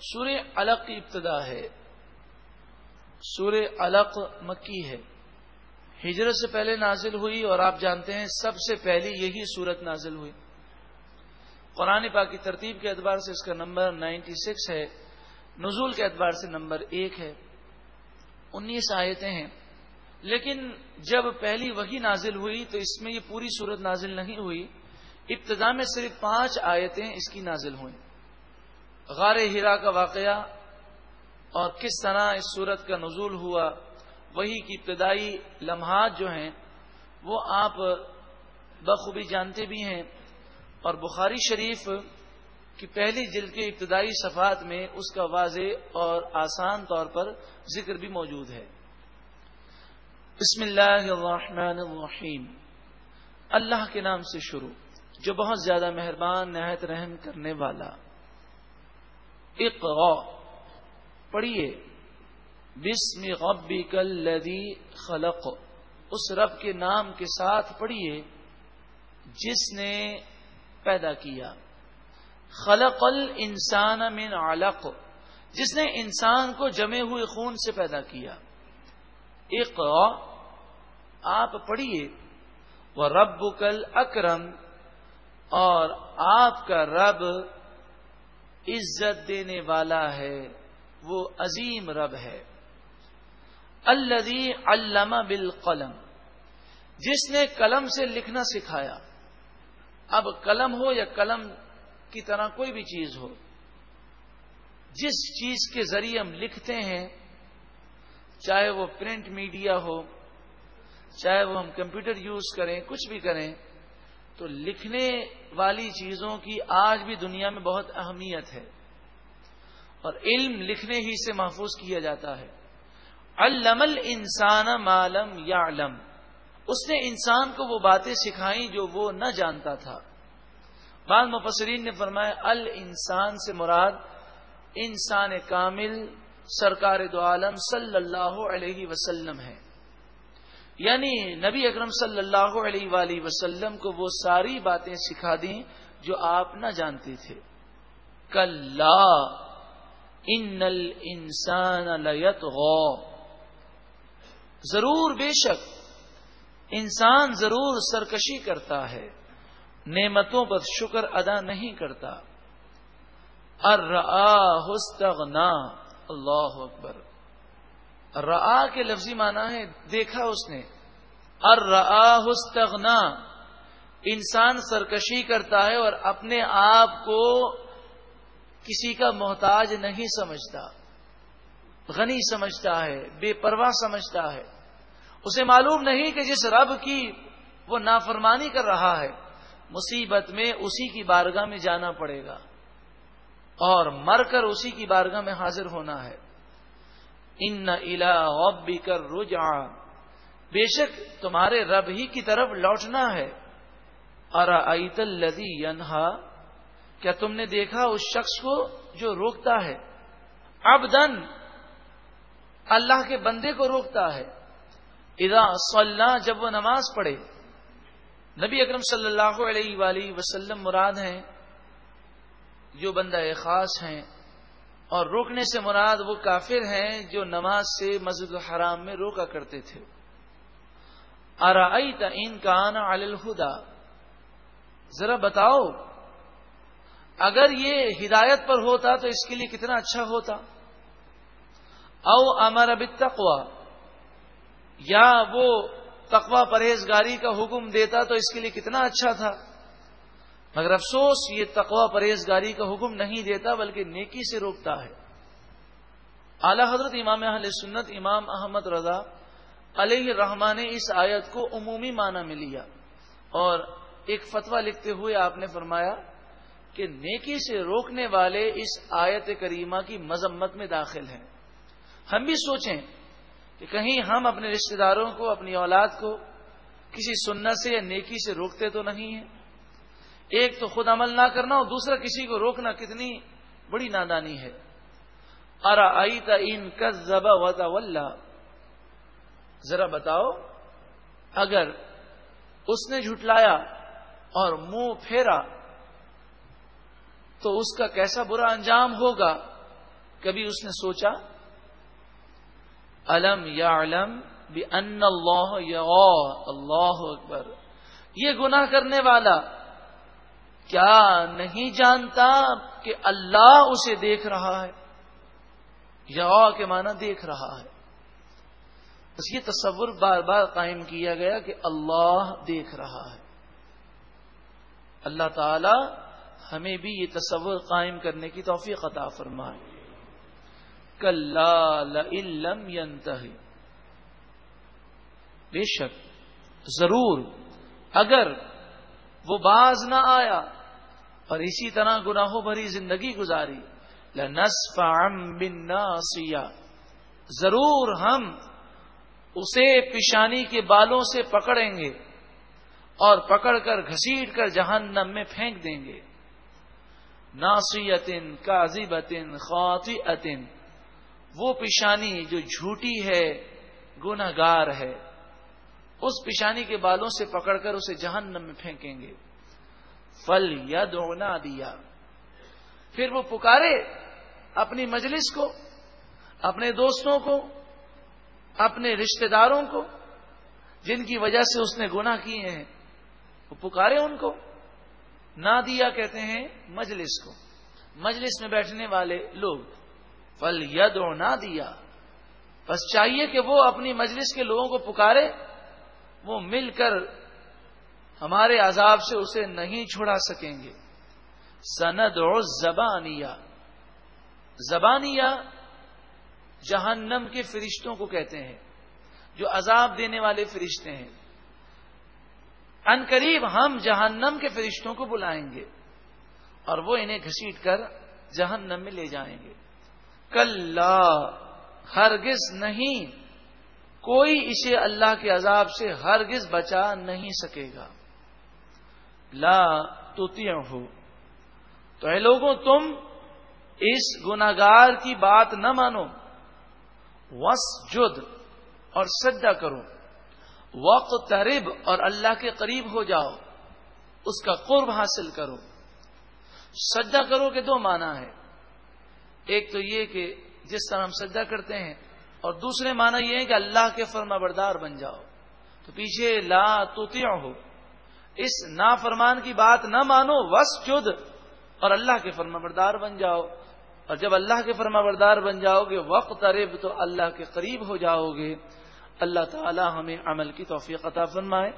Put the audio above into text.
سور علق کی ابتدا ہے۔ سور علق مکی ہے۔ ہجرت سے پہلے نازل ہوئی اور آپ جانتے ہیں سب سے پہلی یہی صورت نازل ہوئی۔ قرآن پاک کی ترتیب کے اعتبار سے اس کا نمبر نائنٹی سکس ہے۔ نزول کے اعتبار سے نمبر ایک ہے۔ انیس آیتیں ہیں۔ لیکن جب پہلی وہی نازل ہوئی تو اس میں یہ پوری صورت نازل نہیں ہوئی۔ ابتدا میں صرف پانچ آیتیں اس کی نازل ہوئیں۔ غار ہیرا کا واقعہ اور کس طرح اس صورت کا نزول ہوا، وہی کی ابتدائی لمحات جو ہیں، وہ آپ بخوبی جانتے بھی ہیں۔ اور بخاری شریف کی پہلی جلد کے ابتدائی صفحات میں اس کا واضح اور آسان طور پر ذکر بھی موجود ہے۔ بسم اللہ الرحمن الرحیم۔ اللہ کے نام سے شروع، جو بہت زیادہ مہربان، نہایت رحم کرنے والا۔ اقرا پڑھیے۔ بسم ربک الذی خلق۔ اس رب کے نام کے ساتھ پڑھیے، جس نے پیدا کیا۔ خلق الانسان من علق۔ جس نے انسان کو جمے ہوئے خون سے پیدا کیا۔ اقرا آپ پڑھیے۔ وہ رب کل اکرم اور آپ کا رب عزت دینے والا ہے، وہ عظیم رب ہے۔ الدی علامہ بال قلم جس نے قلم سے لکھنا سکھایا۔ اب قلم ہو یا قلم کی طرح کوئی بھی چیز ہو، جس چیز کے ذریعے ہم لکھتے ہیں، چاہے وہ پرنٹ میڈیا ہو، چاہے وہ ہم کمپیوٹر یوز کریں، کچھ بھی کریں تو لکھنے والی چیزوں کی آج بھی دنیا میں بہت اہمیت ہے۔ اور علم لکھنے ہی سے محفوظ کیا جاتا ہے۔ علم انسان معلم یا علم اس نے انسان کو وہ باتیں سکھائیں جو وہ نہ جانتا تھا۔ بعض مفسرین نے فرمایا ال انسان سے مراد انسان کامل، سرکار دو عالم صلی اللہ علیہ وسلم ہے۔ یعنی نبی اکرم صلی اللہ علیہ وآلہ وسلم کو وہ ساری باتیں سکھا دیں جو آپ نہ جانتے تھے۔ کل ان انسان لیت ضرور بے شک انسان ضرور سرکشی کرتا ہے، نعمتوں پر شکر ادا نہیں کرتا۔ ارستغنا اللہ اکبر۔ را کے لفظی معنی ہے، دیکھا اس نے۔ ارستغنا انسان سرکشی کرتا ہے اور اپنے آپ کو کسی کا محتاج نہیں سمجھتا۔ غنی سمجھتا ہے، بے پرواہ سمجھتا ہے۔ اسے معلوم نہیں کہ جس رب کی وہ نافرمانی کر رہا ہے، مصیبت میں اسی کی بارگاہ میں جانا پڑے گا۔ اور مر کر اسی کی بارگاہ میں حاضر ہونا ہے۔ ان الا غبی کر رجا بے شک تمہارے رب ہی کی طرف لوٹنا ہے۔ ارایت الذی ینہا کیا تم نے دیکھا اس شخص کو جو روکتا ہے؟ ابدن اللہ کے بندے کو روکتا ہے۔ اذا صلی جب وہ نماز پڑھے۔ نبی اکرم صلی اللہ علیہ وآلہ وسلم مراد ہیں۔ جو بندہ خاص ہیں۔ اور روکنے سے مراد وہ کافر ہیں جو نماز سے مسجد الحرام میں روکا کرتے تھے۔ ارائی ان کا الہدا ذرا بتاؤ، اگر یہ ہدایت پر ہوتا تو اس کے لیے کتنا اچھا ہوتا؟ او امر اب تقوا یا وہ تقوا پرہیزگاری کا حکم دیتا تو اس کے لیے کتنا اچھا تھا؟ مگر افسوس، یہ تقوا پرہیزگاری کا حکم نہیں دیتا، بلکہ نیکی سے روکتا ہے۔ اعلی حضرت امام اہل سنت، امام احمد رضا علیہ رحمان نے اس آیت کو عمومی معنی میں لیا۔ اور ایک فتویٰ لکھتے ہوئے آپ نے فرمایا کہ نیکی سے روکنے والے اس آیت کریمہ کی مذمت میں داخل ہیں۔ ہم بھی سوچیں کہ کہیں ہم اپنے رشتہ داروں کو، اپنی اولاد کو کسی سنت سے یا نیکی سے روکتے تو نہیں ہیں۔ ایک تو خود عمل نہ کرنا اور دوسرا کسی کو روکنا کتنی بڑی نادانی ہے۔ ارا آئی ان کا زبا وزا ذرا بتاؤ، اگر اس نے جھٹلایا اور منہ پھیرا، تو اس کا کیسا برا انجام ہوگا؟ کبھی اس نے سوچا؟ علم یا علم بھی ان اللہ یا اللہ اکبر۔ یہ گناہ کرنے والا کیا نہیں جانتا کہ اللہ اسے دیکھ رہا ہے یا کے معنی دیکھ رہا ہے؟ بس یہ تصور بار بار قائم کیا گیا کہ اللہ دیکھ رہا ہے۔ اللہ تعالی ہمیں بھی یہ تصور قائم کرنے کی توفیق عطا فرمائے۔ کلم بے شک، ضرور، اگر وہ باز نہ آیا اور اسی طرح گناہوں بھری زندگی گزاری۔ لنسف بنا ضرور ہم اسے پیشانی کے بالوں سے پکڑیں گے اور پکڑ کر گھسیٹ کر جہنم میں پھینک دیں گے۔ ناسیتن کازیبتن خاطی وہ پیشانی جو جھوٹی ہے گناگار ہے، اس پیشانی کے بالوں سے پکڑ کر اسے جہنم میں پھینکیں گے۔ فل یا دونا دیا پھر وہ پکارے اپنی مجلس کو، اپنے دوستوں کو، اپنے رشتہ داروں کو، جن کی وجہ سے اس نے گناہ کیے ہیں۔ وہ پکارے ان کو۔ نہ دیا کہتے ہیں مجلس کو۔ مجلس میں بیٹھنے والے لوگ۔ فل ید نہ دیا بس چاہیے کہ وہ اپنی مجلس کے لوگوں کو پکارے، وہ مل کر ہمارے عذاب سے اسے نہیں چھڑا سکیں گے۔ سند اور زبانیہ زبانیہ جہنم کے فرشتوں کو کہتے ہیں، جو عذاب دینے والے فرشتے ہیں۔ ان قریب ہم جہنم کے فرشتوں کو بلائیں گے اور وہ انہیں گھسیٹ کر جہنم میں لے جائیں گے۔ کل ہرگز نہیں، کوئی اسے اللہ کے عذاب سے ہرگز بچا نہیں سکے گا۔ لا تو ہو تو اے لوگوں، تم اس گناگار کی بات نہ مانو۔ وس اور سجا کرو۔ وقت ترب اور اللہ کے قریب ہو جاؤ۔ اس کا قرب حاصل کرو۔ سجا کرو کہ دو معنی ہے ایک تو یہ کہ جس طرح ہم سجا کرتے ہیں، اور دوسرے معنی یہ ہے کہ اللہ کے فرما بردار بن جاؤ۔ تو پیچھے لا تو ہو اس نافرمان کی بات نہ مانو، وس چد اور اللہ کے فرما بردار بن جاؤ۔ اور جب اللہ کے فرما بردار بن جاؤ گے، وقت طرب تو اللہ کے قریب ہو جاؤ گے۔ اللہ تعالی ہمیں عمل کی توفیق عطا فرمائے۔